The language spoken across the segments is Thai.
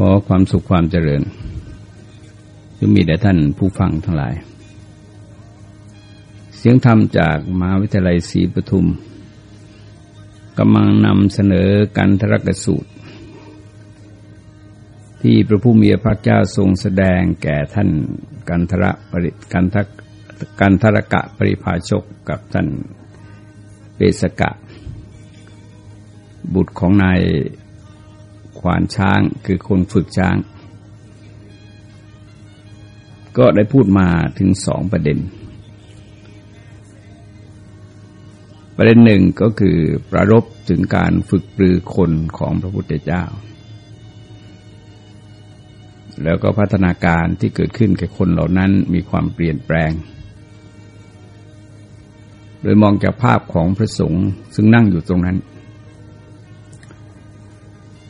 ขอความสุขความเจริญจะมีแด่ท่านผู้ฟังทั้งหลาย เสียงธรรมจากมหาวิทยาลัยศรีปทุมกำลังนำเสนอกันทรกสูตร ที่พระผู้มีพระเจ้าทรงแสดงแก่ท่านกันทระปริกันทกันทรกะปริภาชกกับท่านเปสกะ บุตรของนาย ขวานช้างคือคนฝึกช้าง ก็ได้พูดมาถึงสองประเด็น ประเด็นหนึ่งก็คือประรบถึงการฝึกปรือคนของพระพุทธเจ้า แล้วก็พัฒนาการที่เกิดขึ้นแก่คนเหล่านั้นมีความเปลี่ยนแปลงโดยมองจากภาพของพระสงฆ์ซึ่งนั่งอยู่ตรงนั้น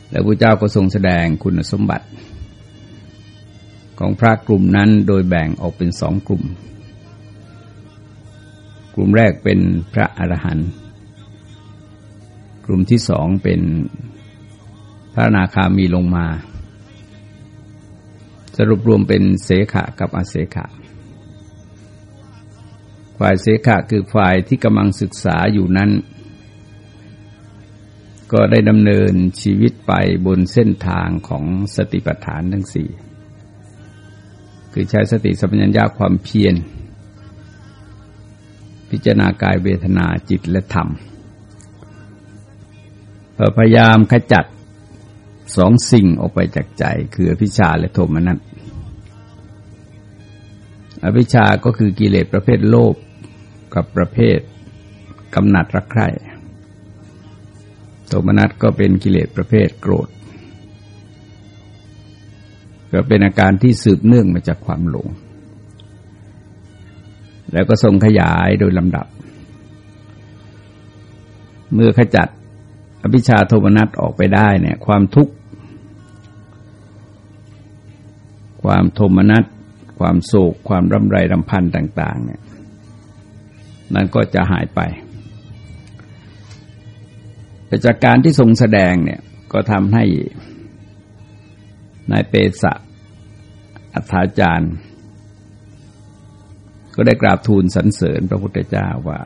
แล้วพระเจ้าก็ทรงแสดงคุณสมบัติ ของพระกลุ่มนั้นโดยแบ่งออกเป็นสองกลุ่ม กลุ่มแรกเป็นพระอรหันต์กลุ่มที่สองเป็นพระนาคามีลงมา สรุปรวมเป็นเสขะกับอาเสขะฝ่ายเสขะคือฝ่ายที่กำลังศึกษาอยู่นั้น ก็ได้ดำเนินชีวิตไปบนเส้นทางของสติปัฏฐานทั้งสี่ คือใช้สติสัมปชัญญะความเพียร พิจารณากายเวทนาจิตและธรรม พยายามขจัดสองสิ่งออกไปจากใจ คืออภิชาและโทมนัสอภิชาก็คือกิเลสประเภทโลภกับประเภทกำหนัดรักใคร่ โทมนัสก็เป็นกิเลสประเภทโกรธ ก็เป็นอาการที่สืบเนื่องมาจากความหลง แล้วก็ทรงขยายโดยลำดับ เมื่อขจัดอภิชาโทมนัสออกไปได้เนี่ยความทุกข์ ความโทมนัส ความโศก ความรำไรรำพันต่าง ๆ เนี่ยนั่นก็จะหายไป แต่จากการที่ทรงแสดงเนี่ยก็ทำให้นายเปสะอัฐาจารย์ ก็ได้กราบทูลสรรเสริญพระพุทธเจ้าว่า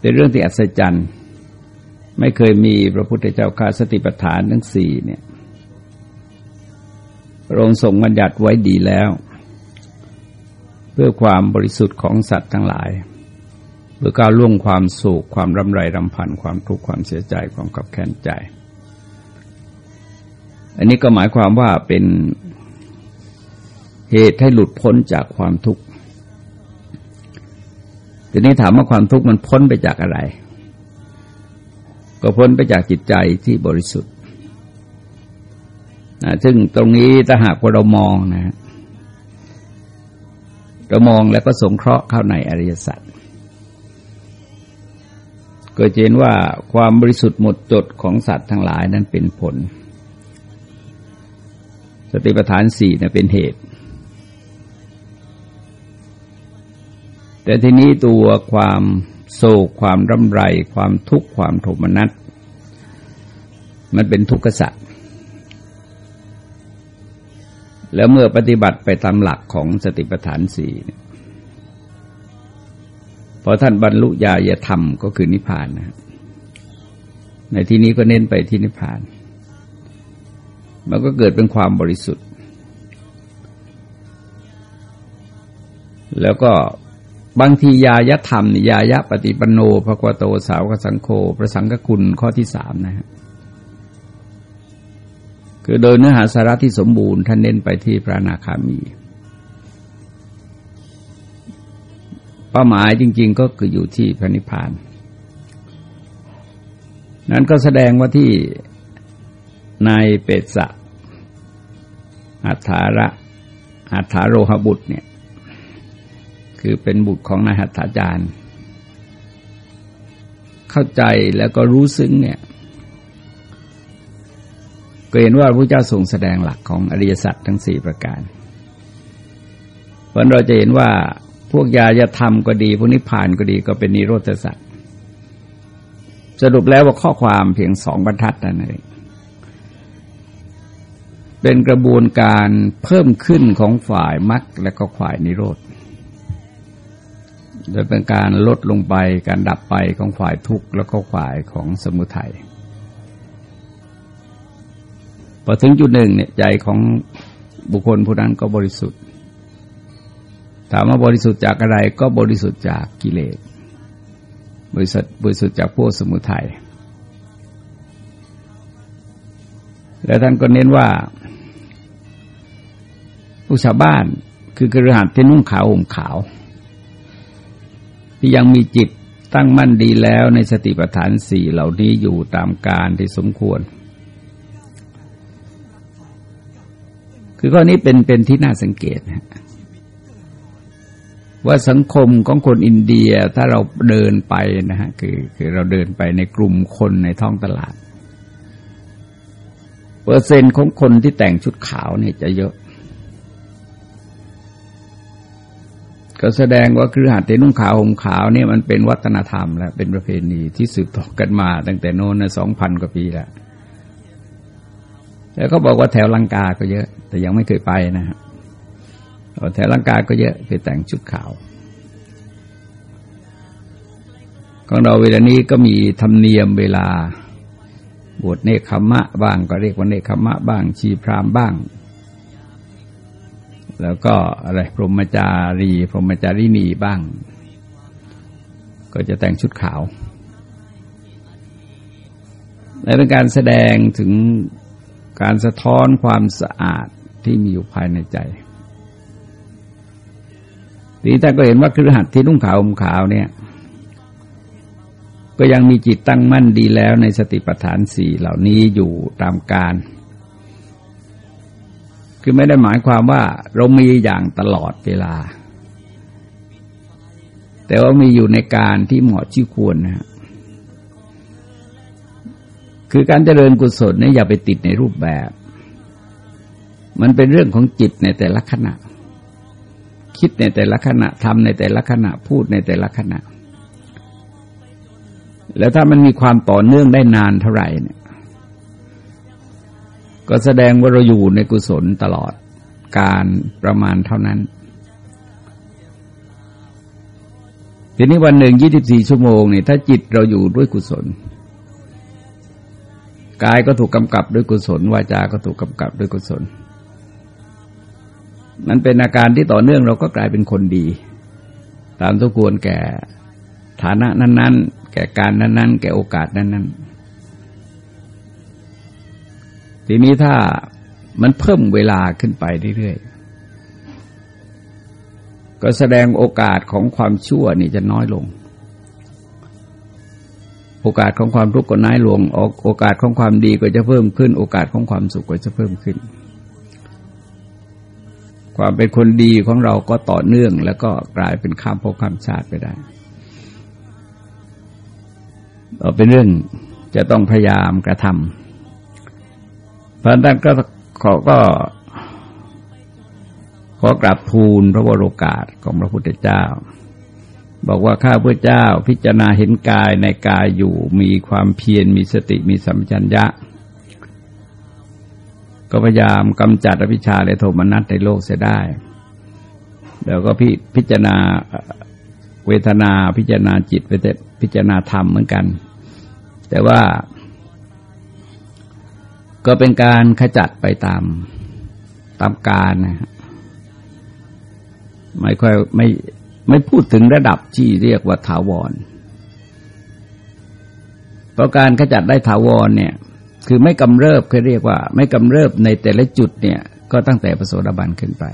เป็นเรื่องที่อัศจรรย์ไม่เคยมีพระพุทธเจ้าข้าสติปัฏฐานทั้งสี่เนี่ยพระองค์ทรงบัญญัติไว้ดีแล้ว เพื่อความบริสุทธิ์ของสัตว์ทั้งหลาย เพื่อก้าวล่วงความโศกความรำไรรำพันความทุกข์ความเสียใจความขับแค้นใจ อันนี้ก็หมายความว่าเป็นเหตุให้หลุดพ้นจากความทุกข์ทีนี้ถามว่าความทุกข์มันพ้นไปจากอะไร ก็พ้นไปจากจิตใจที่บริสุทธิ์นะซึ่งตรงนี้ถ้าหากว่าเรามองนะเรามองแล้วก็สงเคราะห์เข้าในอริยสัจ ก็เห็นว่าความบริสุทธิ์หมดจดของสัตว์ทั้งหลายนั้นเป็นผล สติปัฏฐานสี่นะเป็นเหตุ แต่ทีนี้ตัวความโศกความร่ำไร ความทุกข์ความโทมนัสมันเป็นทุกขสัตว์แล้วเมื่อปฏิบัติไปตามหลักของสติปัฏฐานสี่ พอท่านบรรลุญาญธรรมก็คือนิพพานนะในที่นี้ก็เน้นไปที่นิพพาน มันก็เกิดเป็นความบริสุทธิ์ แล้วก็บางทียายธรรมยายะปฏิปโนภควโตสาวกสังโฆพระสังฆคุณข้อที่สามนะฮะคือโดยเนื้อหาสาระที่สมบูรณ์ท่านเน้นไปที่พระนาคามี ป้าหมายจริง ๆ ก็คืออยู่ที่พระนิพพาน นั้นก็แสดงว่าที่นายเปตสะอัฐาระอัฐาโรหบุตรเนี่ย คือเป็นบุตรของนายหัตถาจารย์ เข้าใจแล้วก็รู้ซึ้งเนี่ยก็เห็นว่าพระเจ้าทรงแสดงหลักของอริยสัจทั้งสี่ประการ เพราะเราจะเห็นว่า พวกยายธรรมก็ดี พวกนิพพานก็ดีก็เป็นนิโรธสัตว์สรุปแล้วว่าข้อความเพียงสองบรรทัดนั่นเองเป็นกระบวนการเพิ่มขึ้นของฝ่ายมรรคและก็ฝ่ายนิโรธ โดยเป็นการลดลงไปการดับไปของฝ่ายทุกข์แล้วก็ฝ่ายของสมุทัยพอถึงจุดหนึ่งเนี่ยใจของบุคคลผู้นั้นก็บริสุทธิ์ ถามว่าบริสุทธิ์จากอะไรก็บริสุทธิ์จากกิเลสบริสุทธิ์บริสุทธิ์จากพวกสมุทัยและท่านก็เน้นว่าผู้ชาวบ้านคือกระหัตที่นุ่งขาวห่มขาว ที่ยังมีจิตตั้งมั่นดีแล้วในสติปัฏฐานสี่เหล่านี้อยู่ตามการที่สมควร คือข้อนี้เป็นเป็นที่น่าสังเกตนะ ว่าสังคมของคนอินเดียถ้าเราเดินไปนะฮะคือคือเราเดินไปในกลุ่มคนในท้องตลาด เปอร์เซ็นต์ของคนที่แต่งชุดขาวเนี่ยจะเยอะ ก็แสดงว่าคือหัดที่นุ่งขาวห่มขาวเนี่ยมันเป็นวัฒนธรรมแล้วเป็นประเพณีที่สืบต่อกันมา ตั้งแต่โน้นสองพันกว่าปีแล้วแล้วก็บอกว่าแถวลังกาก็เยอะ แต่ยังไม่เคยไปนะฮะ แถวลังกายก็เยอะคือแต่งชุดขาวของเราเวลานี้ก็มีธรรมเนียมเวลา บวชเนคขมะบ้างก็เรียกว่าเนคขมะบ้าง ชีพรามบ้าง แล้วก็อะไรพรหมจารี พรหมจารีนีบ้าง ก็จะแต่งชุดขาวและเป็นการแสดงถึงการสะท้อนความสะอาดที่มีอยู่ภายในใจ ทีท่านก็เห็นว่าคือหัดที่นุ่งขาวอมขาวเนี่ย ก็ยังมีจิตตั้งมั่นดีแล้วในสติปัฏฐานสี่เหล่านี้อยู่ตามการ คือไม่ได้หมายความว่าเรามีอย่างตลอดเวลา แต่ว่ามีอยู่ในการที่เหมาะที่ควรนะคือการเจริญกุศลเนี่ยอย่าไปติดในรูปแบบ มันเป็นเรื่องของจิตในแต่ละขณะ คิดในแต่ละขณะทำในแต่ละขณะพูดในแต่ละขณะ แล้วถ้ามันมีความต่อเนื่องได้นานเท่าไหร่เนี่ย ก็แสดงว่าเราอยู่ในกุศลตลอดการประมาณเท่านั้น ทีนี้วันหนึ่งยี่สิบสี่ชั่วโมงเนี่ยถ้าจิตเราอยู่ด้วยกุศลกายก็ถูกกำกับด้วยกุศลวาจาก็ถูกกำกับด้วยกุศล มันเป็นอาการที่ต่อเนื่องเราก็กลายเป็นคนดี ตามทุกควรแก่ฐานะนั้น ๆ แก่การนั้น ๆ แก่โอกาสนั้นๆ ทีนี้ถ้ามันเพิ่มเวลาขึ้นไปเรื่อยๆ ก็แสดงโอกาสของความชั่วนี่จะน้อยลง โอกาสของความทุกข์ก็น้อยลง โอกาสของความดีก็จะเพิ่มขึ้น โอกาสของความสุขก็จะเพิ่มขึ้น ความเป็นคนดีของเราก็ต่อเนื่อง แล้วก็กลายเป็นข้ามภพข้ามชาติไปได้เราเป็นเรื่องจะต้องพยายามกระทำเพราะนั้นก็ขอก็ขอกราบทูลพระวโรกาสของพระพุทธเจ้า บอกว่าข้าพระเจ้าพิจารณาเห็นกายในกายอยู่มีความเพียรมีสติมีสัมจัญญะ ก็พยายามกำจัดอภิชาและโทมนัสในโลกเสียได้ แล้วก็พิพจารณาเวทนาพิจารณาจิตพิจารณาธรรมเหมือนกัน แต่ว่า ก็เป็นการขจัดไปตามตามการนะไม่ค่อยไม่ไม่พูดถึงระดับที่เรียกว่าถาวร เพราะการขจัดได้ถาวรเนี่ย คือไม่กำเริบเขาเรียกว่า ไม่กำเริบในแต่ละจุดเนี่ยก็ตั้งแต่ประโสดาบันขึ้นไป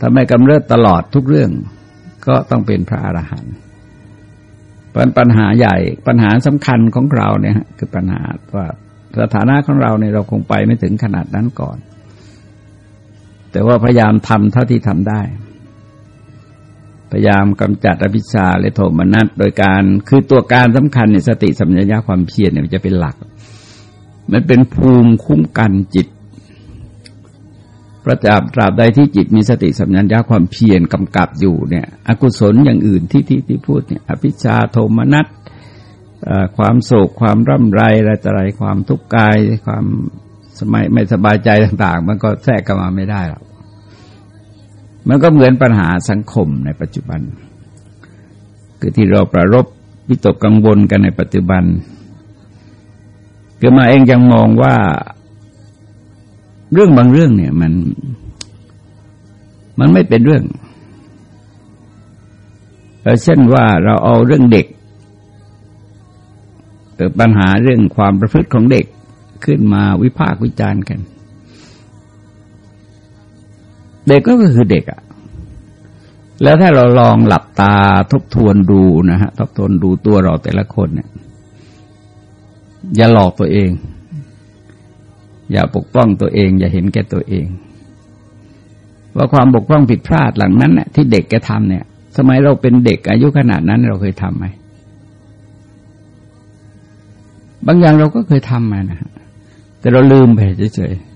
ถ้าไม่กำเริบตลอดทุกเรื่องก็ต้องเป็นพระอรหันต์ปัญหาใหญ่ปัญหาสำคัญของเราเนี่ยคือปัญหาว่าสถานะของเราเนี่ยเราคงไปไม่ถึงขนาดนั้นก่อน แต่ว่าพยายามทำเท่าที่ทำได้ พยายามกำจัดอภิชาและโทมนัสโดยการคือตัวการสำคัญในสติสัมปชัญญะความเพียรเนี่ยจะเป็นหลัก มันเป็นภูมิคุ้มกันจิตประจับตราบใดที่จิตมีสติสัมปชัญญะความเพียรกำกับอยู่เนี่ย อกุศลอย่างอื่นที่ที่ที่พูดเนี่ยอภิชาโทมนัสความโศกความร่ำไรอะไรต่ออะไรความทุกข์กายความสมัยไม่สบายใจต่าง ๆ มันก็แทรกกันมาไม่ได้หรอก มันก็เหมือนปัญหาสังคมในปัจจุบัน คือที่เราประรบวิตกกังวลกันในปัจจุบันคือมาเองยังมองว่าเรื่องบางเรื่องเนี่ยมัน มันไม่เป็นเรื่องเช่นว่าเราเอาเรื่องเด็กปัญหาเรื่องความประพฤติของเด็กขึ้นมาวิพากษ์วิจารณ์กัน เด็กก็คือเด็กอะแล้วถ้าเราลองหลับตาทบทวนดูนะฮะทบทวนดูตัวเราแต่ละคนเนี่ย อย่าหลอกตัวเอง อย่าปกป้องตัวเอง อย่าเห็นแก่ตัวเอง ว่าความบกพร่องผิดพลาดหลังนั้นที่เด็กแกทำเนี่ย สมัยเราเป็นเด็กอายุขนาดนั้นเราเคยทำไหมบางอย่างเราก็เคยทำมานะแต่เราลืมไปเฉยๆ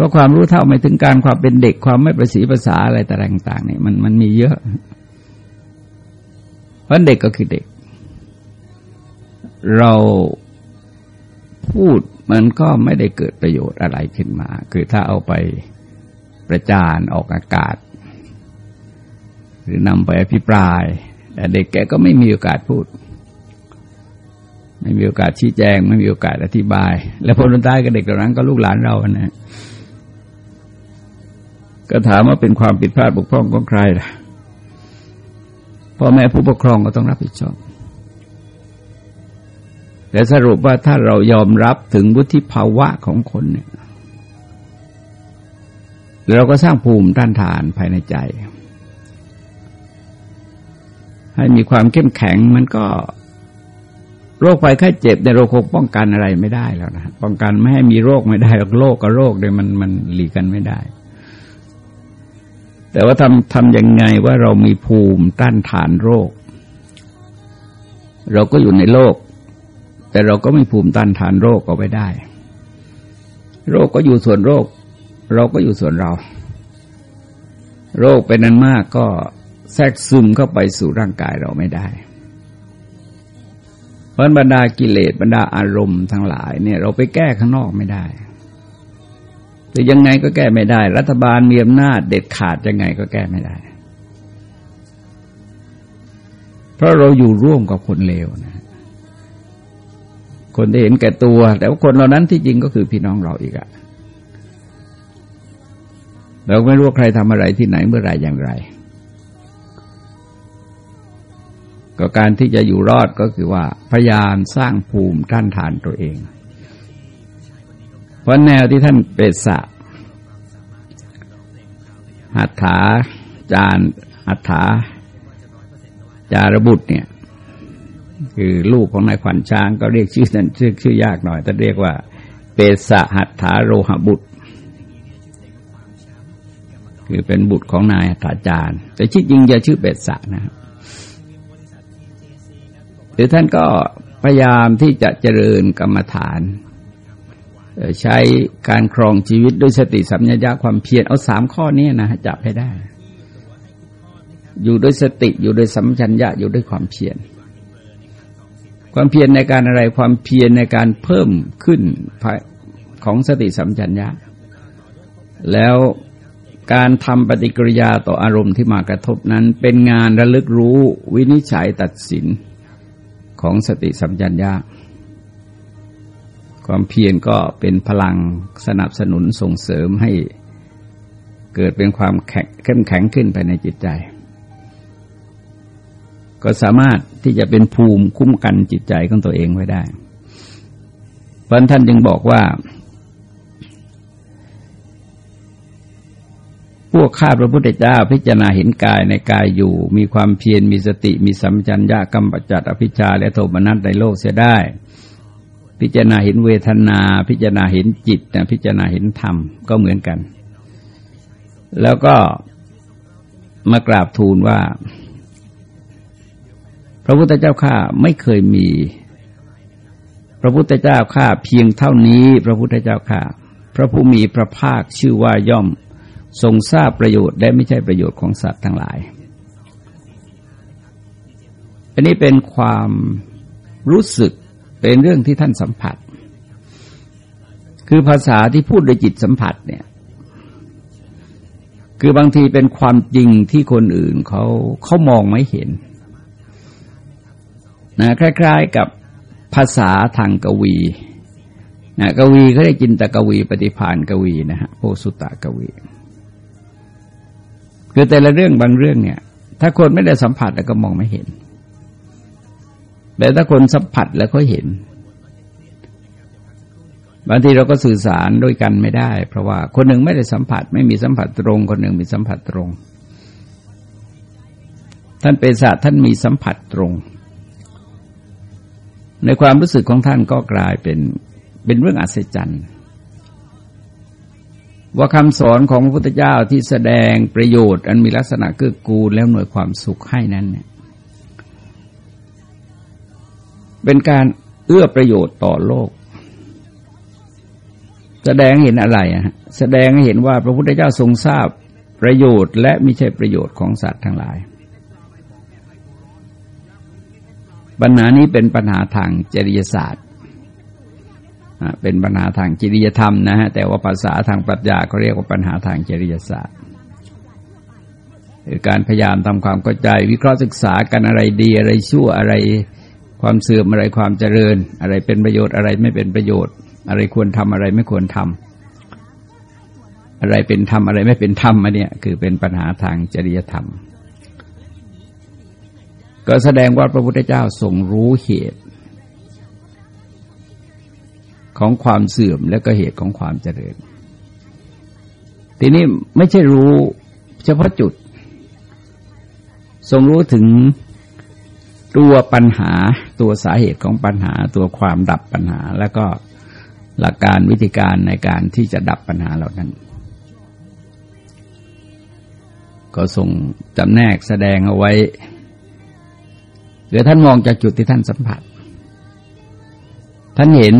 ราะความรู้เท่าไม่ถึงการความเป็นเด็กความไม่ประสีภาษาอะไรต่างๆเนี่ยมันมันมีเยอะ เพราะเด็กก็คือเด็ก เราพูดมันก็ไม่ได้เกิดประโยชน์อะไรขึ้นมา คือถ้าเอาไปประจานออกอากาศ หรือนำไปอภิปราย แต่เด็กแกก็ไม่มีโอกาสพูด ไม่มีโอกาสชี้แจง ไม่มีโอกาสอธิบาย แล้วผลท้ายกับเด็กเหล่านั้นก็ลูกหลานเรานะ ก็ถามว่าเป็นความผิดพลาดบกพร่องของใครล่ะพ่อแม่ผู้ปกครองก็ต้องรับผิดชอบ แต่สรุปว่าถ้าเรายอมรับถึงวุฒิภาวะของคนเนี่ยเราก็สร้างภูมิต้านทานภายในใจ ให้มีความเข้มแข็งมันก็โรคภัยไข้เจ็บในเราคงป้องกันอะไรไม่ได้แล้วนะป้องกันไม่ให้มีโรคไม่ได้หรอกโรคกับโรคเนี่ยมันมันหลีกกันไม่ได้ แต่ว่าทำทำยังไงว่าเรามีภูมิต้านทานโรค เราก็อยู่ในโลก แต่เราก็ไม่ภูมิต้านทานโรคเอาไว้ได้ โรคก็อยู่ส่วนโรค เราก็อยู่ส่วนเรา โรคเป็นนั้นมากก็แทรกซึมเข้าไปสู่ร่างกายเราไม่ได้ เพราะบรรดากิเลสบรรดาอารมณ์ทั้งหลายเนี่ย เราไปแก้ข้างนอกไม่ได้ หรือยังไงก็แก้ไม่ได้ รัฐบาลมีอำนาจเด็ดขาดยังไงก็แก้ไม่ได้ เพราะเราอยู่ร่วมกับคนเลวนะ คนที่เห็นแก่ตัว แต่ว่าคนเหล่านั้นที่จริงก็คือพี่น้องเราอีกอะเราไม่รู้ใครทำอะไรที่ไหนเมื่อไรอย่างไร ก็การที่จะอยู่รอดก็คือว่าพยายามสร้างภูมิท่านทานตัวเอง เพราะแนวที่ท่านเปสะหัตถาจารหัตถาจารบุตรเนี่ย คือลูกของนายขวัญช้างก็เรียกชื่อนั้นชื่อชื่อยากหน่อยแต่เรียกว่า เปสะหัตถาโรหบุตร คือเป็นบุตรของนายหัตถาจารย์ แต่ชื่อจริงจะชื่อเปสะนะครับรือท่านก็พยายามที่จะเจริญกรรมฐาน ใช้การครองชีวิตด้วยสติสัมยาญาความเพียรเอาสามข้อนี้นะจับให้ได้ อยู่ด้วยสติอยู่ด้วยสัมชัญญะอยู่ด้วยความเพียรความเพียรในการอะไรความเพียรในการเพิ่มขึ้นของสติสัมชัญญะ แล้วการทำปฏิกิริยาต่ออารมณ์ที่มากระทบนั้น เป็นงานระลึกรู้วินิจฉัยตัดสินของสติสัมจัญญา ความเพียรก็เป็นพลังสนับสนุนส่งเสริมให้เกิดเป็นความแข็งเข้มแข็งขึ้นภายในจิตใจ ก็สามารถที่จะเป็นภูมิคุ้มกันจิตใจของตัวเองไว้ได้ เพราะท่านจึงบอกว่า พวกข้าพระพุทธเจ้าพิจารณาเห็นกายในกายอยู่ มีความเพียรมีสติมีสัมจัญญากรรมปจัดอภิชาและโทมนัสในโลกเสียได้ พิจารณาเห็นเวทนา พิจารณาเห็นจิตนะพิจารณาเห็นธรรมก็เหมือนกัน แล้วก็มากราบทูลว่า พระพุทธเจ้าข้าไม่เคยมี พระพุทธเจ้าข้าเพียงเท่านี้ พระพุทธเจ้าข้าพระผู้มีพระภาคชื่อว่าย่อมทรงทราบประโยชน์และไม่ใช่ประโยชน์ของสัตว์ทั้งหลาย อันนี้เป็นความรู้สึก เป็นเรื่องที่ท่านสัมผัส คือภาษาที่พูดโดยจิตสัมผัสเนี่ย คือบางทีเป็นความจริงที่คนอื่นเขาเขามองไม่เห็นนะคล้าย ๆกับภาษาทางกวีนะกวีเขาได้จินตกวีปฏิพานกวีนะฮะโพสุตะกวี คือแต่ละเรื่องบางเรื่องเนี่ย ถ้าคนไม่ได้สัมผัสแล้วก็มองไม่เห็น แต่ถ้าคนสัมผัสแล้วก็เห็น บางทีเราก็สื่อสารด้วยกันไม่ได้ เพราะว่าคนหนึ่งไม่ได้สัมผัส ไม่มีสัมผัสตรง คนหนึ่งมีสัมผัสตรง ท่านเปศาท่านมีสัมผัสตรง ในความรู้สึกของท่านก็กลายเป็นเป็นเรื่องอัศจรรย์ว่าคำสอนของพระพุทธเจ้าที่แสดงประโยชน์ อันมีลักษณะเกื้อกูลแล้วหน่วยความสุขให้นั้นเนี่ย เป็นการเอื้อประโยชน์ต่อโลก แสดงเห็นอะไรอะแสดงให้เห็นว่าพระพุทธเจ้าทรงทราบประโยชน์ และไม่ใช่ประโยชน์ของสัตว์ทั้งหลาย ปัญหานี้เป็นปัญหาทางจริยศาสตร์เป็นปัญหาทางจริยธรรมนะฮะแต่ว่าภาษาทางปรัชญาเขาเรียกว่าปัญหาทางจริยศาสตร์คือการพยายามทำความเข้าใจ วิเคราะห์ศึกษากันอะไรดีอะไรชั่วอะไร ความเสื่อมอะไรความเจริญ อะไรเป็นประโยชน์อะไรไม่เป็นประโยชน์ อะไรควรทำอะไรไม่ควรทำอะไรเป็นธรรมอะไรไม่เป็นธรรมมาเนี่ยคือเป็นปัญหาทางจริยธรรม ก็แสดงว่าพระพุทธเจ้าทรงรู้เหตุ ของความเสื่อมและก็เหตุของความเจริญ ทีนี้ไม่ใช่รู้เฉพาะจุด ทรงรู้ถึง ตัวปัญหาตัวสาเหตุของปัญหา ตัวความดับปัญหา แล้วก็หลักการวิธีการในการที่จะดับปัญหาเหล่านั้น ก็ส่งจำแนกแสดงเอาไว้เดี๋ยวท่านมองจากจุดที่ท่านสัมผัส ท่านเห็น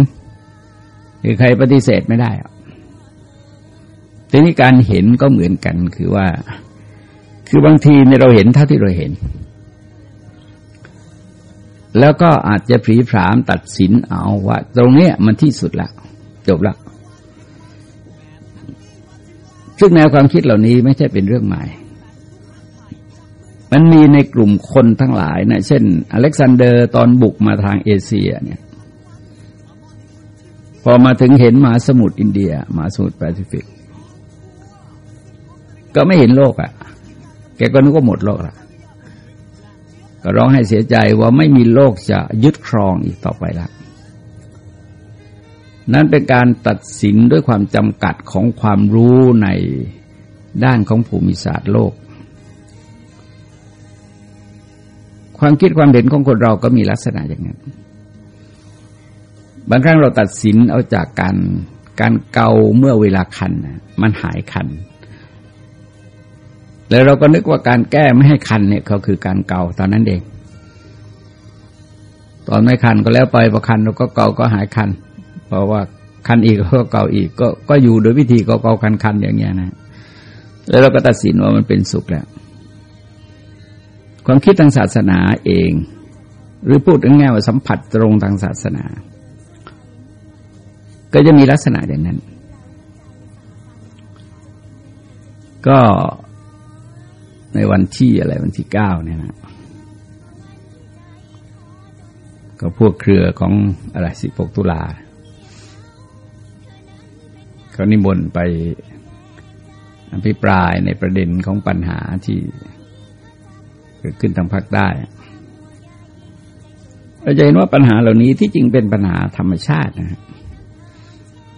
คือใครปฏิเสธไม่ได้ทีนี้การเห็นก็เหมือนกันคือว่า คือบางทีในเราเห็นเท่าที่เราเห็น แล้วก็อาจจะผีผามตัดสินเอาว่า ตรงนี้มันที่สุดละจบละซึ่งแนวความคิดเหล่านี้ไม่ใช่เป็นเรื่องใหม่ มันมีในกลุ่มคนทั้งหลายนะเช่น อเล็กซานเดอร์ตอนบุกมาทางเอเชียเนี่ยพอมาถึงเห็นมหาสมุทรอินเดียมหาสมุทรแปซิฟิก ก็ไม่เห็นโลกอะ่ะ แกก็นึกว่าหมดโลกละ ก็ร้องให้เสียใจว่าไม่มีโลกจะยึดครองอีกต่อไปละนั่นเป็นการตัดสินด้วยความจำกัดของความรู้ในด้านของภูมิศาสตร์โลก ความคิดความเห็นของคนเราก็มีลักษณะอย่างนั้น บางครั้งเราตัดสินเอาจากการการเกาเมื่อเวลาคัน มันหายคัน แล้วเราก็นึกว่าการแก้ไม่ให้คันเนี่ยเขาคือการเกาตอนนั้นเอง ตอนไม่คันก็แล้วไปพอคันเราก็เกาก็หายคัน เพราะว่าคันอีกก็เกาอีก ก็ก็อยู่โดยวิธีเกาเกาคันคันอย่างเงี้ยนะ แล้วเราก็ตัดสินว่ามันเป็นสุขแล้ว ความคิดทางศาสนาเอง หรือพูดง่ายๆว่าสัมผัสตรงทางศาสนา ก็จะมีลักษณะอย่างนั้น ก็ ในวันที่อะไรวันที่เก้าเนี่ยนะก็พวกเครือของอะไรสิบหกตุลาเขานิมนต์ไปอภิปรายในประเด็นของปัญหาที่เกิดขึ้นทางภาคใต้เราจะเห็นว่าปัญหาเหล่านี้ที่จริงเป็นปัญหาธรรมชาตินะครับ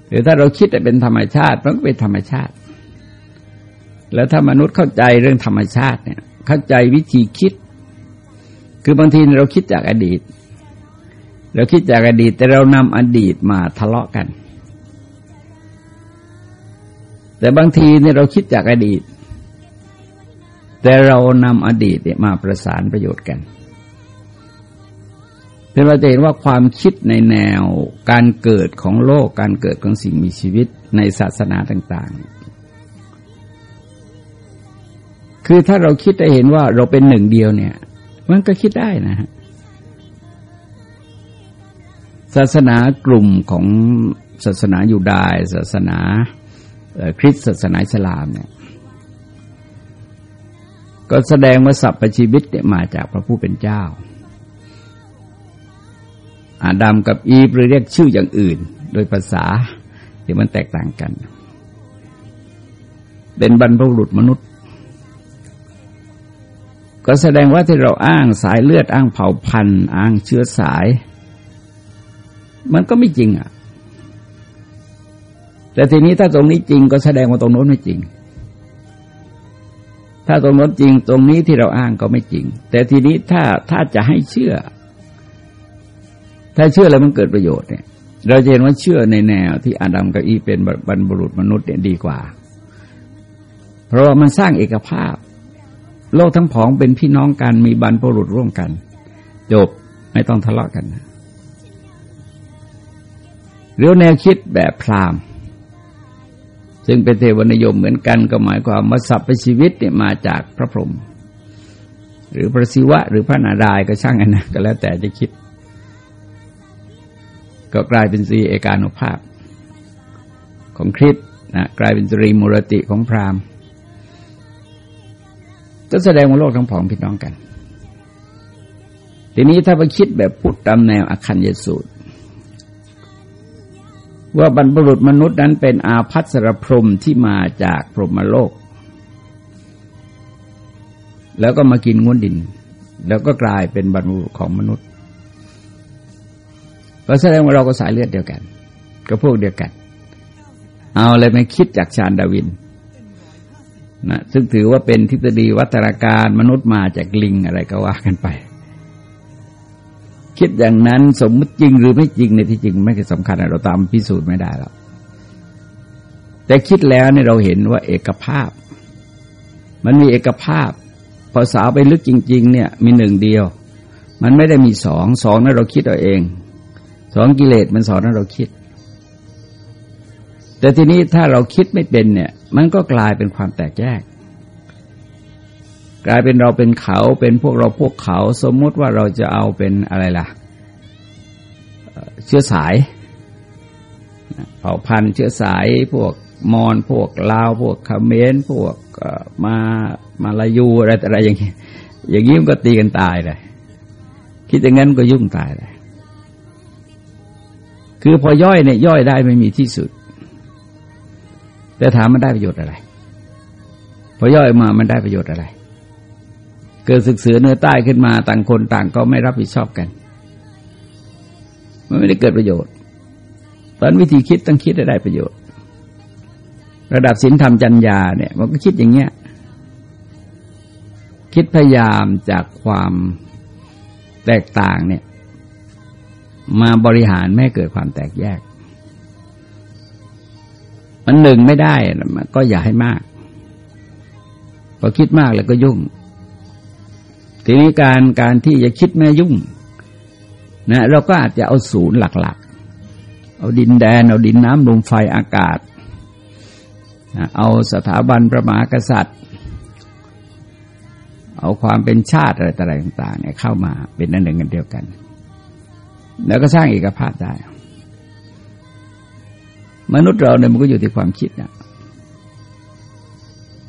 หรือถ้าเราคิดเป็นธรรมชาติมันก็เป็นธรรมชาติ แล้วถ้ามนุษย์เข้าใจเรื่องธรรมชาติเนี่ย เข้าใจวิธีคิด คือบางทีเราคิดจากอดีต เราคิดจากอดีต แต่เรานำอดีตมาทะเลาะกัน แต่บางทีเนี่ยเราคิดจากอดีต แต่เรานำอดีตเนี่ยมาประสานประโยชน์กันเป็นเราจะเห็นว่าความคิดในแนวการเกิดของโลกการเกิดของสิ่งมีชีวิตในศาสนาต่าง ๆ คือถ้าเราคิดได้เห็นว่าเราเป็นหนึ่งเดียวเนี่ย มันก็คิดได้นะฮะศาสนากลุ่มของศาสนายูดายศาสนาคริสต์ศาสนาอิสลามเนี่ย ก็แสดงว่าสัพพชีวิตเนี่ยมาจากพระผู้เป็นเจ้า อาดัมกับอีฟหรือเรียกชื่ออย่างอื่น โดยภาษาที่มันแตกต่างกัน เป็นบรรพบุรุษมนุษย์ ก็แสดงว่าที่เราอ้างสายเลือดอ้างเผ่าพันธุ์อ้างเชื้อสาย มันก็ไม่จริงอะ แต่ทีนี้ถ้าตรงนี้จริงก็แสดงว่าตรงโน้นไม่จริง ถ้าตรงโน้นจริง ตรงนี้ที่เราอ้างก็ไม่จริง แต่ทีนี้ถ้าถ้าจะให้เชื่อ ถ้าเชื่อแล้วมันเกิดประโยชน์เนี่ย เราจะเห็นว่าเชื่อในแนวที่อาดัมกับอีเป็นบรรพบุรุษมนุษย์เนี่ยดีกว่า เพราะว่ามันสร้างเอกภาพ โลกทั้งผองเป็นพี่น้องกันมีบรรพบุรุษร่วมกัน จบไม่ต้องทะเลาะกันเรื่องแนวคิดแบบพราหมณ์ซึ่งเป็นเทวนิยมเหมือนกันก็หมายความว่าสัพพชีวิตเนี่ยมาจากพระพรหมหรือพระศิวะ หรือพระนารายก็ช่างกันนะก็แล้วแต่จะคิด ก็กลายเป็นสีเอกานุภาพ ของคริสนะกลายเป็นตรีมูรติของพราหมณ์ ก็แสดงว่าโลกทั้งผองพี่น้องกัน ทีนี้ถ้าไปคิดแบบพูดตามแนวอคัญยสูตร ว่าบรรพบุรุษมนุษย์นั้นเป็นอาภัสรพรมที่มาจากพรหมโลก แล้วก็มากินงวนดิน แล้วก็กลายเป็นบรรพบุรุษของมนุษย์ก็แสดงว่าเราก็สายเลือดเดียวกัน ก็พวกเดียวกัน เอาเลยไม่คิดจากชาญดาวิน นะซึ่งถือว่าเป็นทฤษฎีวัฒนาการมนุษย์มาจากลิงอะไรก็ว่ากันไป คิดอย่างนั้นสมมติจริงหรือไม่จริงในที่จริงไม่สำคัญเราตามพิสูจน์ไม่ได้แล้วแต่คิดแล้วเนี่ยเราเห็นว่าเอกภาพ มันมีเอกภาพพอสาวไปลึกจริง ๆ เนี่ย มีหนึ่งเดียว มันไม่ได้มีสองสองนั้นเราคิดเอาเองสองกิเลสมันสอนนั้นเราคิด แต่ทีนี้ถ้าเราคิดไม่เป็นเนี่ย มันก็กลายเป็นความแตกแยก กลายเป็นเราเป็นเขาเป็นพวกเราพวกเขา สมมติว่าเราจะเอาเป็นอะไรล่ะ เชื้อสายเผ่าพันธุ์เชื้อสายพวกมอญพวกลาว พวกเขมรพวกมามาลายูอะไรอะไรอย่างนี้อย่างนี้มันก็ตีกันตายเลยคิดอย่างนั้นก็ยุ่งตายเลยคือพอย่อยเนี่ยย่อยได้ไม่มีที่สุด แต่ถามมันได้ประโยชน์อะไรพอย่อยมามันได้ประโยชน์อะไร เกิดศึกเสือเนื้อใต้ขึ้นมาต่างคนต่างก็ไม่รับผิดชอบกัน มันไม่ได้เกิดประโยชน์ ตอนวิธีคิดต้องคิดได้ได้ประโยชน์ ระดับศีลธรรมจัญญาเนี่ยมันก็คิดอย่างเงี้ยคิดพยายามจากความแตกต่างเนี่ย มาบริหารไม่เกิดความแตกแยก มันหนึ่งไม่ได้ก็อย่าให้มาก พอคิดมากแล้วก็ยุ่ง ทีนี้การการที่จะคิดไม่ยุ่งนะเราก็อาจจะเอาศูนย์หลักๆ เอาดินแดน เอาดินน้ำลมไฟอากาศนะเอาสถาบันประมากษัตริย์ เอาความเป็นชาติอะไรต่างๆเนี่ยเข้ามาเป็นนั่นหนึ่งกันเดียวกัน แล้วก็สร้างเอกภาพได้ มนุษย์เราเนี่ยมันก็อยู่ที่ความคิดนะ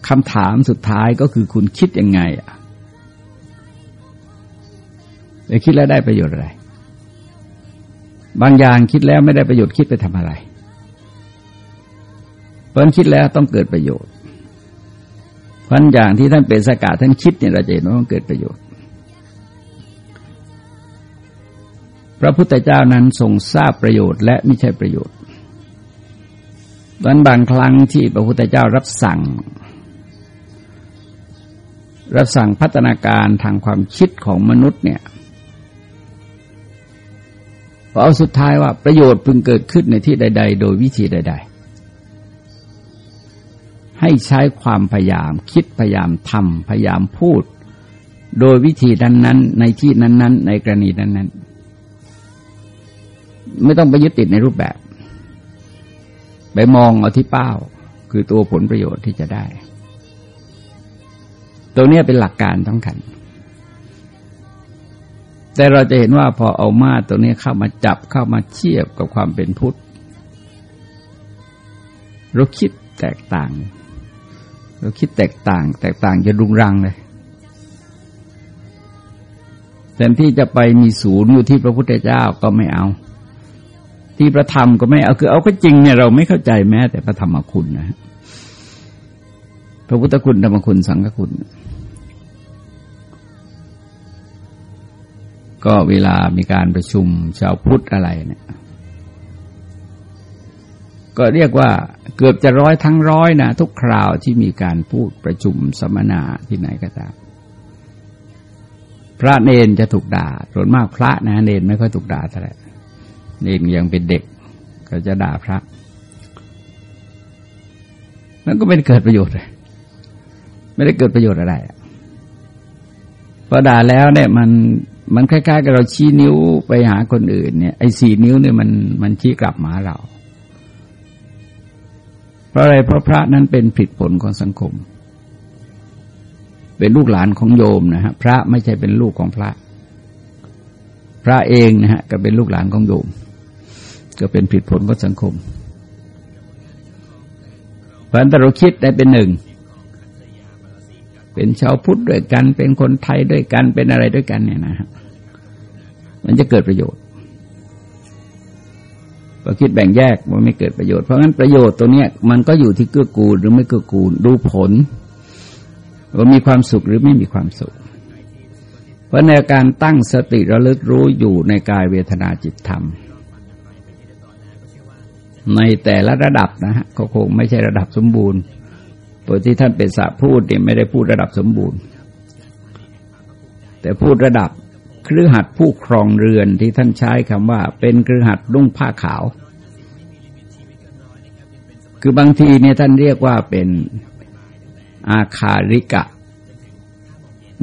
คำถามสุดท้ายก็คือคุณคิดยังไงอะแต่คิดแล้วได้ประโยชน์อะไร บางอย่างคิดแล้วไม่ได้ประโยชน์คิดไปทำอะไรเพราะคิดแล้วต้องเกิดประโยชน์เพราะอย่างที่ท่านเป็นสกาท่านคิดเนี่ยเราจะเห็นว่ามันเกิดประโยชน์ พระพุทธเจ้านั้นทรงทราบประโยชน์และไม่ใช่ประโยชน์ ดังบางครั้งที่พระพุทธเจ้ารับสั่ง รับสั่งพัฒนาการทางความคิดของมนุษย์เนี่ยพอเอาสุดท้ายว่าประโยชน์พึงเกิดขึ้นในที่ใด ๆ โดยวิธีใด ๆ ให้ใช้ความพยายามคิดพยายามทำพยายามพูด โดยวิธีนั้นๆในที่นั้น ๆ ในกรณีนั้น ๆ ไม่ต้องไปยึดติดในรูปแบบ ไปมองเอาที่เป้า คือตัวผลประโยชน์ที่จะได้ ตัวนี้เป็นหลักการสำคัญ แต่เราจะเห็นว่าพอเอามาตัวนี้เข้ามาจับเข้ามาเทียบกับความเป็นพุทธเราคิดแตกต่าง เราคิดแตกต่าง แตกต่างจะรุงรังเลยแทนที่จะไปมีศูนย์อยู่ที่พระพุทธเจ้าก็ไม่เอา ที่พระธรรมก็ไม่เอาคือเอาก็จริงเนี่ยเราไม่เข้าใจแม้ แต่พระธรรมคุณนะพระพุทธคุณธรรมคุณสังฆคุณ ก็เวลามีการประชุมชาวพุทธอะไรเนี่ย ก็เรียกว่าเกือบจะร้อยทั้งร้อยนะทุกคราวที่มีการพูดประชุมสัมมนาที่ไหนก็ตามพระเนนจะถูกด่าส่วนมากพระนะเนนไม่ค่อยถูกด่าเท่าไหร่ เนนยังเป็นเด็ก ก็จะด่าพระ นั่นก็ไม่ได้เกิดประโยชน์เลยไม่ได้เกิดประโยชน์อะไรพอด่าแล้วเนี่ยมันมันคล้ายๆ กับเราชี้นิ้วไปหาคนอื่นเนี่ยไอ้สี่นิ้วเนี่ยมันมันชี้กลับมาเรา เพราะอะไรเพราะพระนั้นเป็นผิดผลของสังคม เป็นลูกหลานของโยมนะฮะพระไม่ใช่เป็นลูกของพระ พระเองนะฮะก็เป็นลูกหลานของโยม ก็เป็นผิดผลของสังคมเพราะฉะนั้นเราคิดได้เป็นหนึ่ง เป็นชาวพุทธด้วยกัน เป็นคนไทยด้วยกัน เป็นอะไรด้วยกันเนี่ยนะฮะมันจะเกิดประโยชน์พอคิดแบ่งแยกมันไม่เกิดประโยชน์ เพราะงั้นประโยชน์ตัวเนี้ยมันก็อยู่ที่เกื้อกูลหรือไม่เกื้อกูลดูผล ว่ามีความสุขหรือไม่มีความสุข เพราะในการตั้งสติระลึกรู้อยู่ในกายเวทนาจิตธรรม ในแต่ละระดับนะฮะก็คงไม่ใช่ระดับสมบูรณ์ปกที่ท่านเป็นสะพูดเนี่ยไม่ได้พูดระดับสมบูรณ์ แต่พูดระดับเครือหัดผู้ครองเรือนที่ท่านใช้คำว่า เป็นเครือหัดนุ่งผ้าขาว คือบางทีเนี่ยท่านเรียกว่าเป็นอาคาริกะ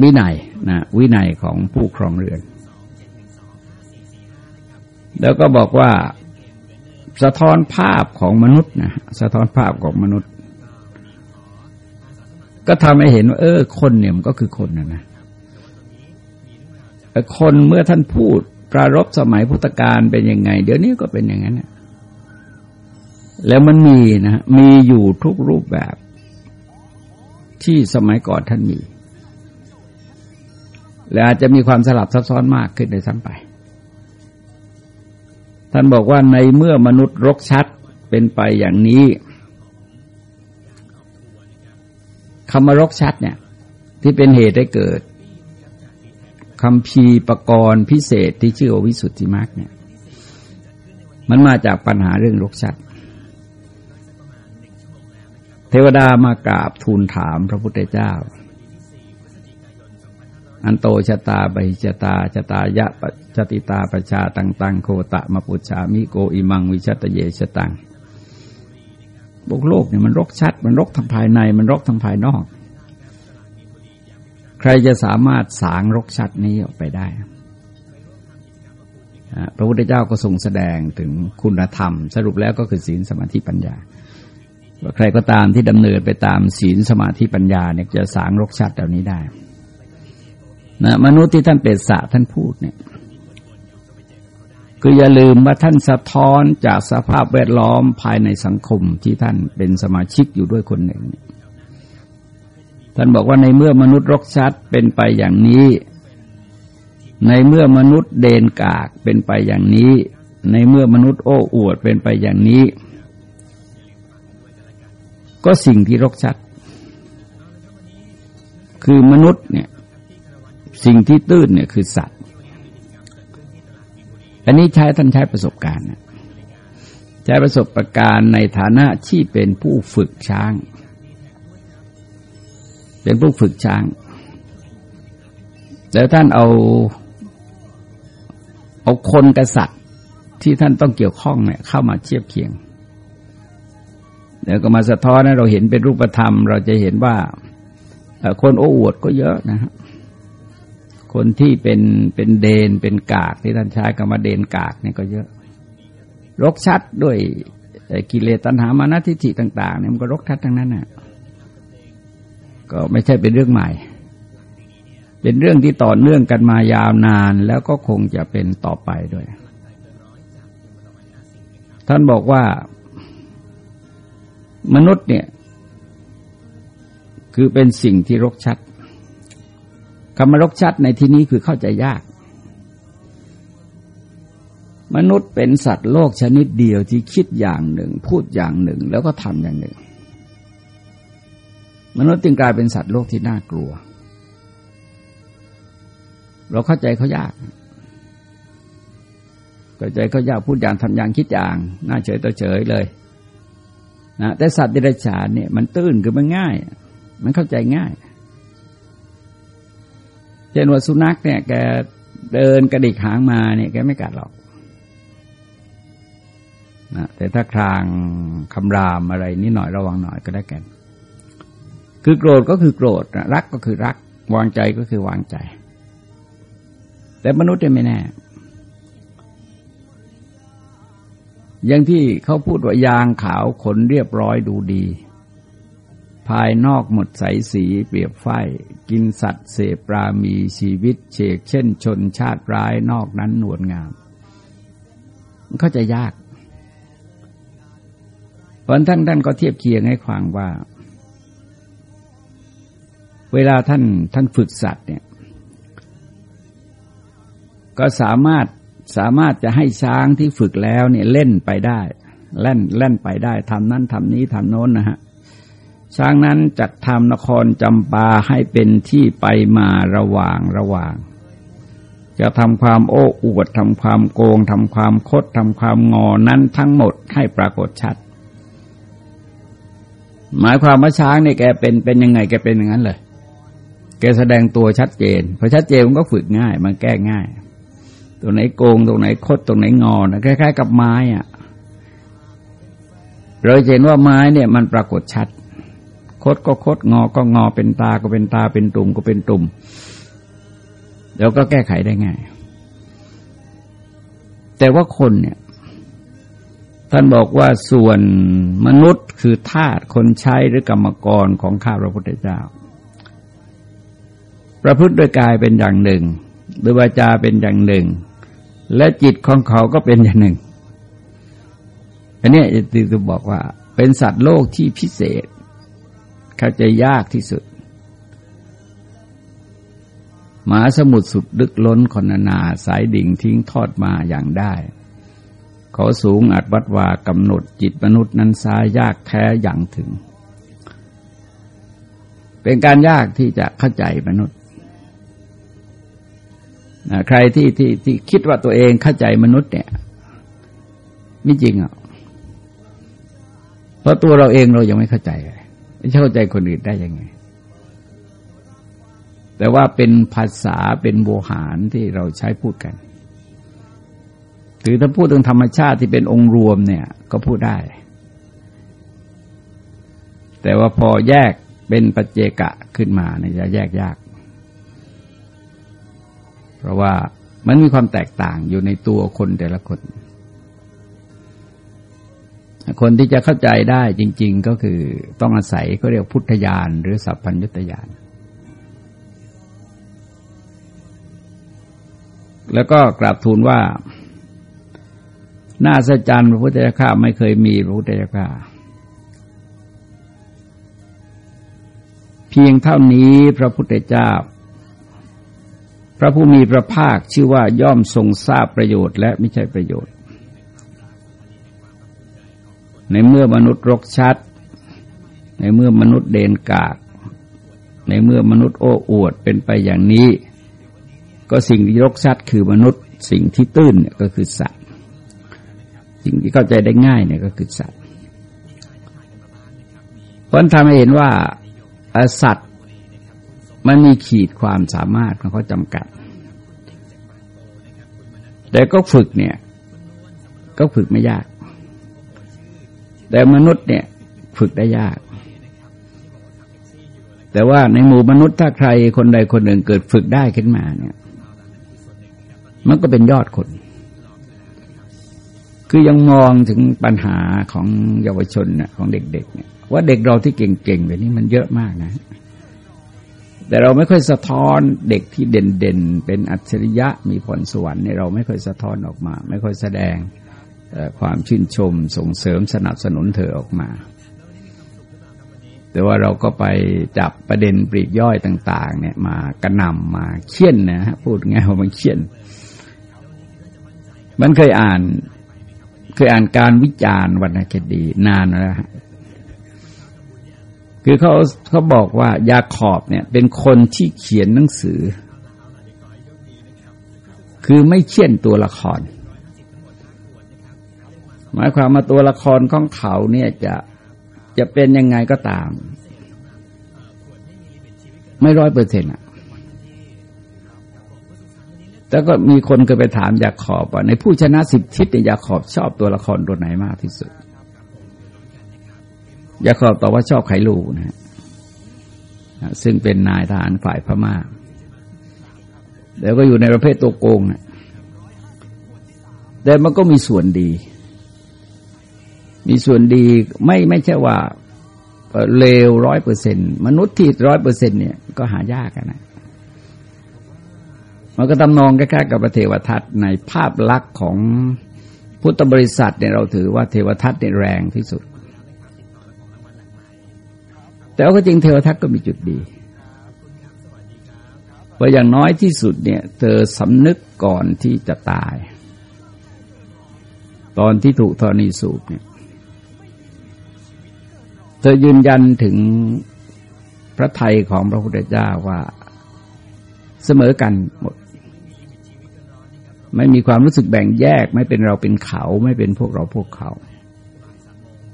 วินัยนะวินัยของผู้ครองเรือน แล้วก็บอกว่า สะท้อนภาพของมนุษย์นะสะท้อนภาพของมนุษย์ ก็ทำให้เห็นว่าเออ คนเนี่ยมันก็คือคนนะนะคนเมื่อท่านพูดปรารบสมัยพุทธกาลเป็นยังไง เดี๋ยวนี้ก็เป็นอย่างนั้นนะแล้วมันมีนะมีอยู่ทุกรูปแบบที่สมัยก่อนท่านมี และอาจจะมีความสลับซับซ้อนมากขึ้นในซ้ำไป ท่านบอกว่าในเมื่อมนุษย์รกชัดเป็นไปอย่างนี้คำว่ารกชัดเนี่ย ที่เป็นเหตุให้เกิดคำพีประกรณ์พิเศษที่ชื่อวิสุทธิมรรคเนี่ย มันมาจากปัญหาเรื่องรกชัดเทวดามากราบทูลถามพระพุทธเจ้า อันโตชะตาบิชตาชะตายะปชติตาประชาตังตังโคตะมาปุชามิโกอิมังวิชตเยชตังบกโลกเนี่ยมันรกชัด มันรกทางภายในมันรกทางภายนอก ใครจะสามารถสางรกชัดนี้ออกไปได้ พระพุทธเจ้าก็ทรงแสดงถึงคุณธรรม สรุปแล้วก็คือศีลสมาธิปัญญาว่าใครก็ตามที่ดำเนินไปตามศีลสมาธิปัญญาเนี่ยจะสางรกชัดเหล่านี้ได้ นะมนุษย์ที่ท่านเป็นสะท่านพูดเนี่ยคืออย่าลืมว่าท่านสะท้อนจากสภาพแวดล้อมภายในสังคมที่ท่านเป็นสมาชิกอยู่ด้วยคนหนึ่ง ท่านบอกว่าในเมื่อมนุษย์รกชัดเป็นไปอย่างนี้ ในเมื่อมนุษย์เดนกากเป็นไปอย่างนี้ ในเมื่อมนุษย์โอ้อวดเป็นไปอย่างนี้ ก็สิ่งที่รกชัด คือมนุษย์เนี่ย สิ่งที่ตื้นเนี่ยคือสัตว์ อันนี้ใช้ท่านใช้ประสบการณ์ใช้ประสบการณ์ในฐานะที่เป็นผู้ฝึกช้าง เป็นผู้ฝึกช้าง แล้วท่านเอา เอาคนกษัตริย์ที่ท่านต้องเกี่ยวข้องเนี่ยเข้ามาเทียบเคียงแล้วก็มาสะท้อนให้เราเห็นเป็นรูปธรรม เราจะเห็นว่าคนโอ้อวดก็เยอะนะฮะ คนที่เป็นเป็นเดนเป็นกากที่ท่านใช้คำว่าเดนกากเนี่ยก็เยอะ รกชัดด้วยกิเลสตัณหามานะทิฏฐิต่าง ๆ เนี่ยมันก็รกชัดทั้งนั้นน่ะก็ไม่ใช่เป็นเรื่องใหม่ เป็นเรื่องที่ต่อเนื่องกันมายาวนานแล้วก็คงจะเป็นต่อไปด้วย ท่านบอกว่ามนุษย์เนี่ย คือเป็นสิ่งที่รกชัด คำว่ารกชัดในที่นี้คือเข้าใจยาก มนุษย์เป็นสัตว์โลกชนิดเดียวที่คิดอย่างหนึ่ง พูดอย่างหนึ่ง แล้วก็ทำอย่างหนึ่ง มนุษย์จึงกลายเป็นสัตว์โลกที่น่ากลัว เราเข้าใจเขายากเข้าใจเขายากพูดอย่างทำอย่างคิดอย่างน่าเฉยต่อเฉยเลยนะแต่สัตว์เดรัจฉานเนี่ยมันตื้นคือมันง่าย มันเข้าใจง่าย เช่นว่าสุนัขเนี่ยแกเดินกระดิกหางมาเนี่ยแกไม่กัดหรอกนะแต่ถ้าครางคำรามอะไรนิดหน่อยระวังหน่อยก็ได้กัน คือโกรธก็คือโกรธรักก็คือรัก วางใจก็คือวางใจ แต่มนุษย์ไม่แน่ อย่างที่เขาพูดว่ายางขาวขนเรียบร้อยดูดี ภายนอกหมดใสสีเปรียบไฟกินสัตว์เสพปรามีชีวิตเฉกเช่นชนชาติร้ายนอกนั้นนวลงาม มันเขาใจยากเพราะท่านท่านก็เทียบเคียงให้ฟังว่า เวลาท่านท่านฝึกสัตว์เนี่ยก็สามารถสามารถจะให้ช้างที่ฝึกแล้วเนี่ยเล่นไปได้ เล่นเล่นไปได้ทำนั้นทำนี้ทำโน้นนะฮะ ช้างนั้นจัดทำนครจำปาให้เป็นที่ไปมาระหว่างระหว่าง จะทำความโอ้อวดทำความโกงทำความคดทำความงอนั้นทั้งหมดให้ปรากฏชัด หมายความว่าช้างเนี่ยแกเป็นเป็นยังไงแกเป็นอย่างนั้นเลย แกแสดงตัวชัดเจนพอชัดเจนมันก็ฝึกง่าย มันแก้ง่าย ตรงไหนโกงตรงไหนคดตรงไหนงอนะคล้ายๆ กับไม้อะเราเห็นว่าไม้เนี่ยมันปรากฏชัด คดก็คดงอก็งอเป็นตาก็เป็นตาเป็นตุ่มก็เป็นตุ่มแล้วก็แก้ไขได้ง่าย แต่ว่าคนเนี่ย ท่านบอกว่าส่วนมนุษย์คือทาสคนใช้หรือกรรมกรของข้าพระพุทธเจ้า ประพฤติโดยกายเป็นอย่างหนึ่งโดยวาจาเป็นอย่างหนึ่ง และจิตของเขาก็เป็นอย่างหนึ่งอันนี้ติจะบอกว่า เป็นสัตว์โลกที่พิเศษ เข้าใจยากที่สุดมหาสมุทรสุดลึกล้นคนนาสายดิ่งทิ้งทอดมาอย่างได้เขาสูงอัดวัดวากำหนดจิตมนุษย์นั้นซายยากแท้อย่างถึง เป็นการยากที่จะเข้าใจมนุษย์ ใครที่ที่ที่คิดว่าตัวเองเข้าใจมนุษย์เนี่ยไม่จริงอะเพราะตัวเราเองเรายังไม่เข้าใจ เข้าใจคนอื่นได้ยังไง แต่ว่าเป็นภาษาเป็นโวหารที่เราใช้พูดกัน ถือถ้าพูดถึงธรรมชาติที่เป็นองค์รวมเนี่ย ก็พูดได้ แต่ว่าพอแยกเป็นปัจเจกะขึ้นมาเนี่ยจะแยกยาก เพราะว่ามันมีความแตกต่างอยู่ในตัวคนแต่ละคน คนที่จะเข้าใจได้จริง ๆ ก็คือต้องอาศัยก็เรียกพุทธญาณหรือสัพพัญญุตญาณแล้วก็กราบทูลว่า น่าสัจจันพระพุทธเจ้าไม่เคยมีพระพุทธเจ้าเพียงเท่านี้พระพุทธเจ้า พระผู้มีพระภาคชื่อว่าย่อมทรงทราบประโยชน์และไม่ใช่ประโยชน์ ในเมื่อมนุษย์รกชัด ในเมื่อมนุษย์เดนกาก ในเมื่อมนุษย์โอ้อวดเป็นไปอย่างนี้ ก็สิ่งที่รกชัดคือมนุษย์ สิ่งที่ตื้นเนี่ยก็คือสัตว์ สิ่งที่เข้าใจได้ง่ายเนี่ยก็คือสัตว์เพราะทำให้เห็นว่าสัตว์มันมีขีดความสามารถของเขาจำกัด แต่ก็ฝึกเนี่ย ก็ฝึกไม่ยาก แต่มนุษย์เนี่ยฝึกได้ยาก แต่ว่าในหมู่มนุษย์ถ้าใครคนใดคนหนึ่งเกิดฝึกได้ขึ้นมาเนี่ย มันก็เป็นยอดคน คือยังมองถึงปัญหาของเยาวชนเนี่ยของเด็ก ๆ เนี่ย ว่าเด็กเราที่เก่งๆแบบนี้มันเยอะมากนะแต่เราไม่ค่อยสะท้อนเด็กที่เด่นๆ เป็นอัจฉริยะมีผลสวรรค์เนี่ยเราไม่ค่อยสะท้อนออกมา ไม่ค่อยแสดง ความชื่นชมส่งเสริมสนับสนุนเธอออกมา แต่ว่าเราก็ไปจับประเด็นปลีกย่อยต่าง ๆ เนี่ยมากระนำมาเคี่ยนนะฮะพูดง่ายว่ามันเคี่ยน มันเคยอ่าน เคยอ่านการวิจารณ์วรรณคดีนานแล้วฮะคือเขาเขาบอกว่ายาขอบเนี่ย เป็นคนที่เขียนหนังสือ คือไม่เขียนตัวละคร หมายความมาตัวละครของเขาเนี่ยจะจะเป็นยังไงก็ตาม ไม่ร้อยเปอร์เซ็นต์อะแต่ก็มีคนเคยไปถามยาขอบว่าในผู้ชนะสิบทิศเนี่ยยาขอบชอบตัวละครตัวไหนมากที่สุดยาขอบตอบว่าชอบไขลูนะฮะซึ่งเป็นนายทหารฝ่ายพมา่าแล้วก็อยู่ในประเภทตัวโกงนะแต่มันก็มีส่วนดี มีส่วนดีไม่ไม่ใช่ว่าเลวร้อยเปอร์เซ็นมนุษย์ที่ร้อยเปอร์เซ็นเนี่ยก็หายากนะมันก็ตำนองคล้ายๆกับพระเทวทัตในภาพลักษณ์ของพุทธบริษัทเนี่ยเราถือว่าเทวทัตเนี่ยแรงที่สุด แต่ก็จริงเทวทัตก็มีจุดดีเพราอย่างน้อยที่สุดเนี่ย เธอสำนึกก่อนที่จะตาย ตอนที่ถูกธรณีสูบเนี่ย เธอยืนยันถึงพระไทยของพระพุทธเจ้าว่าเสมอกันหมด ไม่มีความรู้สึกแบ่งแยก ไม่เป็นเราเป็นเขา ไม่เป็นพวกเราพวกเขา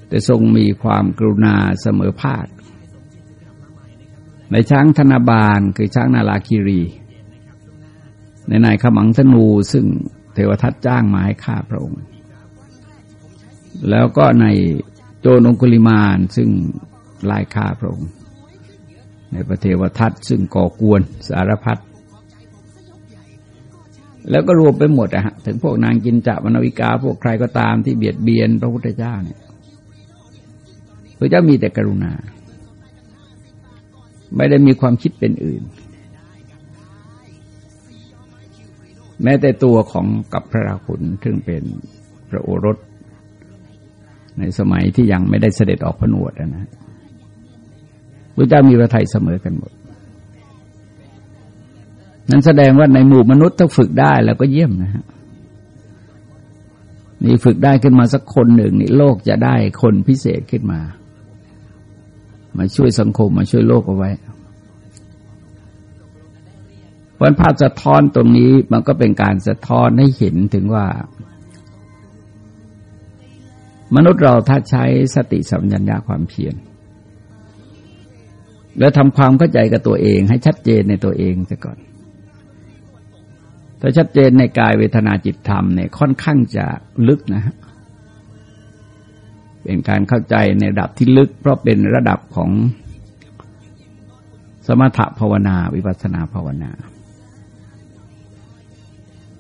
แต่ทรงมีความกรุณาเสมอภาคในช้างธนาบาลคือช้างนาลาคีรี ในนายขมังธนูซึ่งเทวทัตจ้างมาให้ฆ่าพระองค์ แล้วก็ใน จนองคุลิมานซึ่งลายฆ่าพระองค์ ในพระเทวทัตซึ่งก่อกวนสารพัดแล้วก็รวมไปหมดอะฮะถึงพวกนางกินจะมนวิกา พวกใครก็ตามที่เบียดเบียนพระพุทธเจ้าเนี่ยพระเจ้ามีแต่กรุณา ไม่ได้มีความคิดเป็นอื่น แม้แต่ตัวของกับพระราหุลซึ่งเป็นพระโอรส ในสมัยที่ยังไม่ได้เสด็จออกพนวดนะพระเจ้ามีพระทัยเสมอกันหมด นั้นแสดงว่าในหมู่มนุษย์ถ้าฝึกได้แล้วก็เยี่ยมนะฮะนี่ฝึกได้ขึ้นมาสักคนหนึ่งนี่โลกจะได้คนพิเศษขึ้นมา มาช่วยสังคมมาช่วยโลกเอาไว้วันภาพสะท้อนตรงนี้มันก็เป็นการสะท้อนให้เห็นถึงว่า มนุษย์เราถ้าใช้สติสัมปชัญญะความเพียรแล้วทำความเข้าใจกับตัวเอง ให้ชัดเจนในตัวเองซะก่อน ถ้าชัดเจนในกายเวทนาจิตธรรมเนี่ยค่อนข้างจะลึกนะฮะเป็นการเข้าใจในระดับที่ลึก เพราะเป็นระดับของสมถภาวนาวิปัสนาภาวนา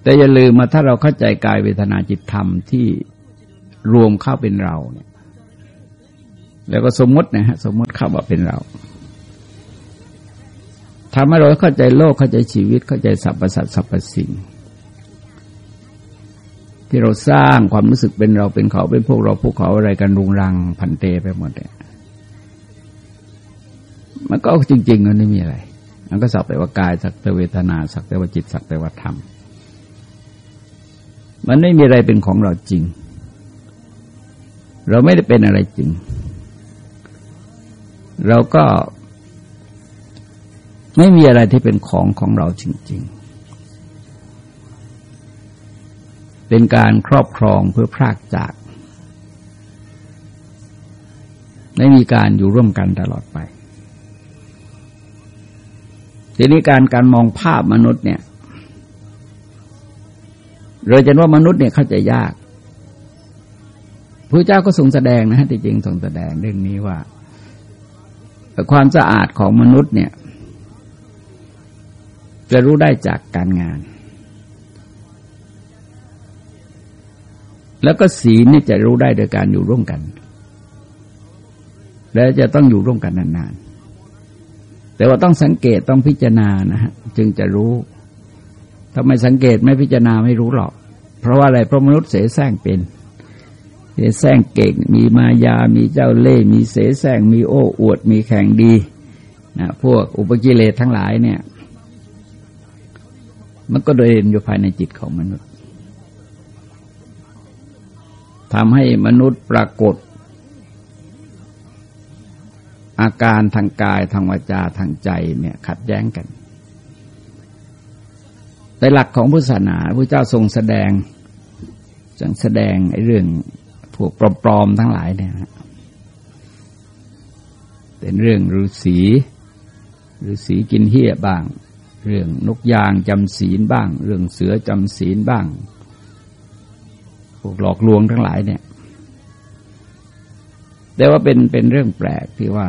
แต่อย่าลืมมาถ้าเราเข้าใจกายเวทนาจิตธรรมที่ รวมเข้าเป็นเราเนี่ยแล้วก็สมมตินะฮะสมมติเข้าว่าเป็นเราทำให้เราเข้าใจโลกเข้าใจชีวิตเข้าใจสรรพสัตว์สรรพสิ่ง ที่เราสร้างความรู้สึกเป็นเราเป็นเขาเป็นพวกเราพวกเขาอะไรกันรุงรังพันเตไปหมดเนี่ยมันก็จริง ๆ มันไม่มีอะไร มันก็สักแต่ว่ากายสักแต่เวทนาสักแต่ว่าจิตสักแต่ว่าธรรม มันไม่มีอะไรเป็นของเราจริง เราไม่ได้เป็นอะไรจริง เราก็ไม่มีอะไรที่เป็นของของเราจริง ๆ เป็นการครอบครองเพื่อพรากจาก ไม่มีการอยู่ร่วมกันตลอดไป ทีนี้การการมองภาพมนุษย์เนี่ย เราจะว่ามนุษย์เนี่ยเข้าใจยาก พระเจ้าก็ทรงแสดงนะฮะที่จริงทรงแสดงเรื่องนี้ว่า ความสะอาดของมนุษย์เนี่ย จะรู้ได้จากการงาน แล้วก็ศีลนี่จะรู้ได้โดยการอยู่ร่วมกัน และจะต้องอยู่ร่วมกันนานๆแต่ว่าต้องสังเกตต้องพิจารณานะฮะจึงจะรู้ทำไม่สังเกตไม่พิจารณาไม่รู้หรอก เพราะว่าอะไรเพราะมนุษย์เสแสร้งเป็น แสร้งเก่ง มีมายา มีเจ้าเล่ห์มีเสแสร้งมีโอ้อวด มีแข่งดีนะพวกอุปกิเลสทั้งหลายเนี่ย มันก็เดินอยู่ภายในจิตของมนุษย์ทำให้มนุษย์ปรากฏ อาการทางกายทางวาจาทางใจเนี่ยขัดแย้งกันแต่หลักของพุทธศาสนาพระเจ้าทรงแสดงจังแสดงไอ้เรื่อง พวกปลอมๆทั้งหลายเนี่ยเป็นเรื่องฤาษีฤาษีกินเหี้ยบ้าง เรื่องนกยางจำศีลบ้าง เรื่องเสือจำศีลบ้าง พวกหลอกลวงทั้งหลายเนี่ย แต่ว่าเป็นเป็นเรื่องแปลกที่ว่า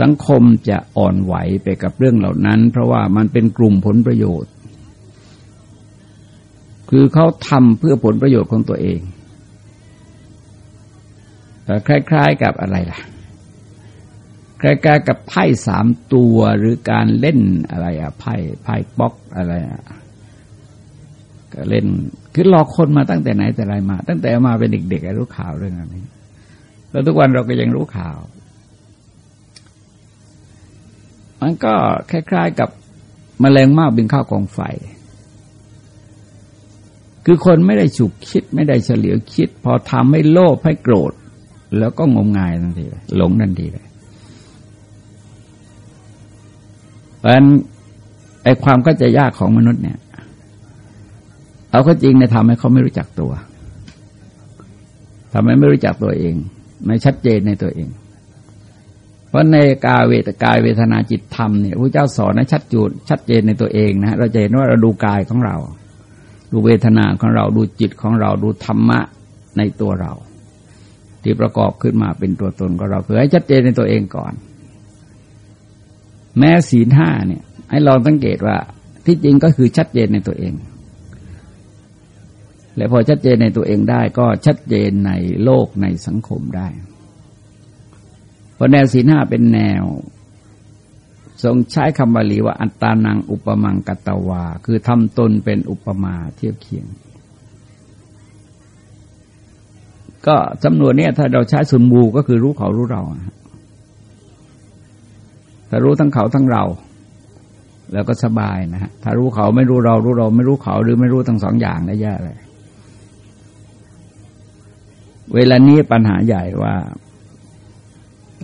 สังคมจะอ่อนไหวไปกับเรื่องเหล่านั้น เพราะว่ามันเป็นกลุ่มผลประโยชน์ คือเขาทำเพื่อผลประโยชน์ของตัวเอง คล้าย ๆ กับอะไรล่ะคล้ายๆกับไพ่สามตัวหรือการเล่นอะไรอะไพ่ไพ่ป๊อกอะไรอะก็เล่น คือหลอกคนมาตั้งแต่ไหนแต่ไรมา ตั้งแต่มาเป็นเด็กๆรู้ข่าวเรื่องนี้ แล้วทุกวันเราก็ยังรู้ข่าว มันก็คล้าย ๆกับมแมลงมากบินข้าวกองไฟ คือคนไม่ได้ฉุกคิด ไม่ได้เฉลียวคิด พอทำให้โลภให้โกรธ แล้วก็งมงายทันทีเลยหลงทันทีเลยเพราะฉะนั้นไอ้ความก็จะยากของมนุษย์เนี่ย เอาก็จริงในทำให้เขาไม่รู้จักตัวทำให้ไม่รู้จักตัวเอง ไม่ชัดเจนในตัวเอง เพราะในกายเวทกายเวทนาจิตธรรมเนี่ยพระเจ้าสอนให้ชัดจูดชัดเจนในตัวเองนะเราจะเห็นว่าเราดูกายของเรา ดูเวทนาของเราดูจิตของเราดูธรรมะในตัวเรา ที่ประกอบขึ้นมาเป็นตัวตนของเราเพื่อให้ชัดเจนในตัวเองก่อน แม้ศีลห้าเนี่ยให้ลองสังเกตว่าที่จริงก็คือชัดเจนในตัวเอง และพอชัดเจนในตัวเองได้ก็ชัดเจนในโลกในสังคมได้เพราะแนวสีหน้าเป็นแนว ทรงใช้คำบาลีว่าอัตตานังอุปมังกตวา คือทำตนเป็นอุปมาเทียบเคียง ก็จำนวนนี้ถ้าเราใช้สุนบูก็คือรู้เขารู้เราถ้ารู้ทั้งเขาทั้งเรา แล้วก็สบายนะฮะถ้ารู้เขาไม่รู้เรารู้เรา ไม่รู้เขาหรือไม่รู้ทั้งสองอย่างได้แย่เลยเวลานี้ปัญหาใหญ่ว่า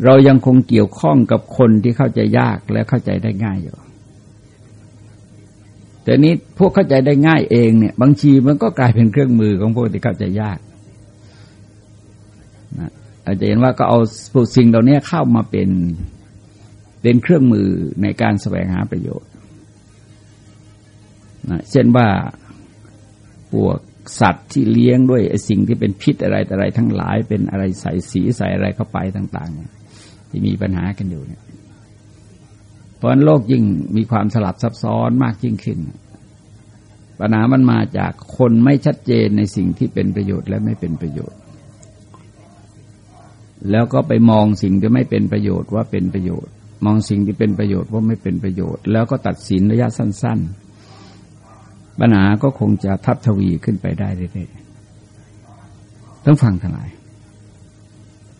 เรายังคงเกี่ยวข้องกับคนที่เข้าใจยากและเข้าใจได้ง่ายอยู่แต่นี้พวกเข้าใจได้ง่ายเองเนี่ย บางทีมันก็กลายเป็นเครื่องมือของพวกที่เข้าใจยาก อาจจะเห็นว่าก็เอาพวกสิ่งเหล่านี้เข้ามาเป็นเป็นเครื่องมือในการแสวงหาประโยชน์นะเช่นว่าพวกสัตว์ที่เลี้ยงด้วยสิ่งที่เป็นพิษอะไรแต่อะไรทั้งหลาย เป็นอะไรใส่สีใส่อะไรเข้าไปต่างๆเนี่ยที่มีปัญหากันอยู่เนี่ยเพราะโลกยิ่งมีความสลับซับซ้อนมากยิ่งขึ้น ปัญหามันมาจากคนไม่ชัดเจนในสิ่งที่เป็นประโยชน์และไม่เป็นประโยชน์ แล้วก็ไปมองสิ่งที่ไม่เป็นประโยชน์ว่าเป็นประโยชน์ มองสิ่งที่เป็นประโยชน์ว่าไม่เป็นประโยชน์ แล้วก็ตัดสินระยะสั้น ๆ ปัญหาก็คงจะทับทวีขึ้นไปได้เรื่อยๆต้องฟังทั้งหลาย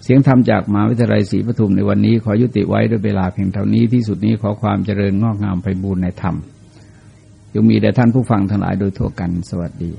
เสียงธรรมจากมหาวิทยาลัยศรีปทุมในวันนี้ ขอยุติไว้ด้วยเวลาเพียงเท่านี้ที่สุดนี้ขอความเจริญงอกงามไปบูรณนธรรมยังมีแด่ท่านผู้ฟังทั้งหลายโดยทั่วกันสวัสดี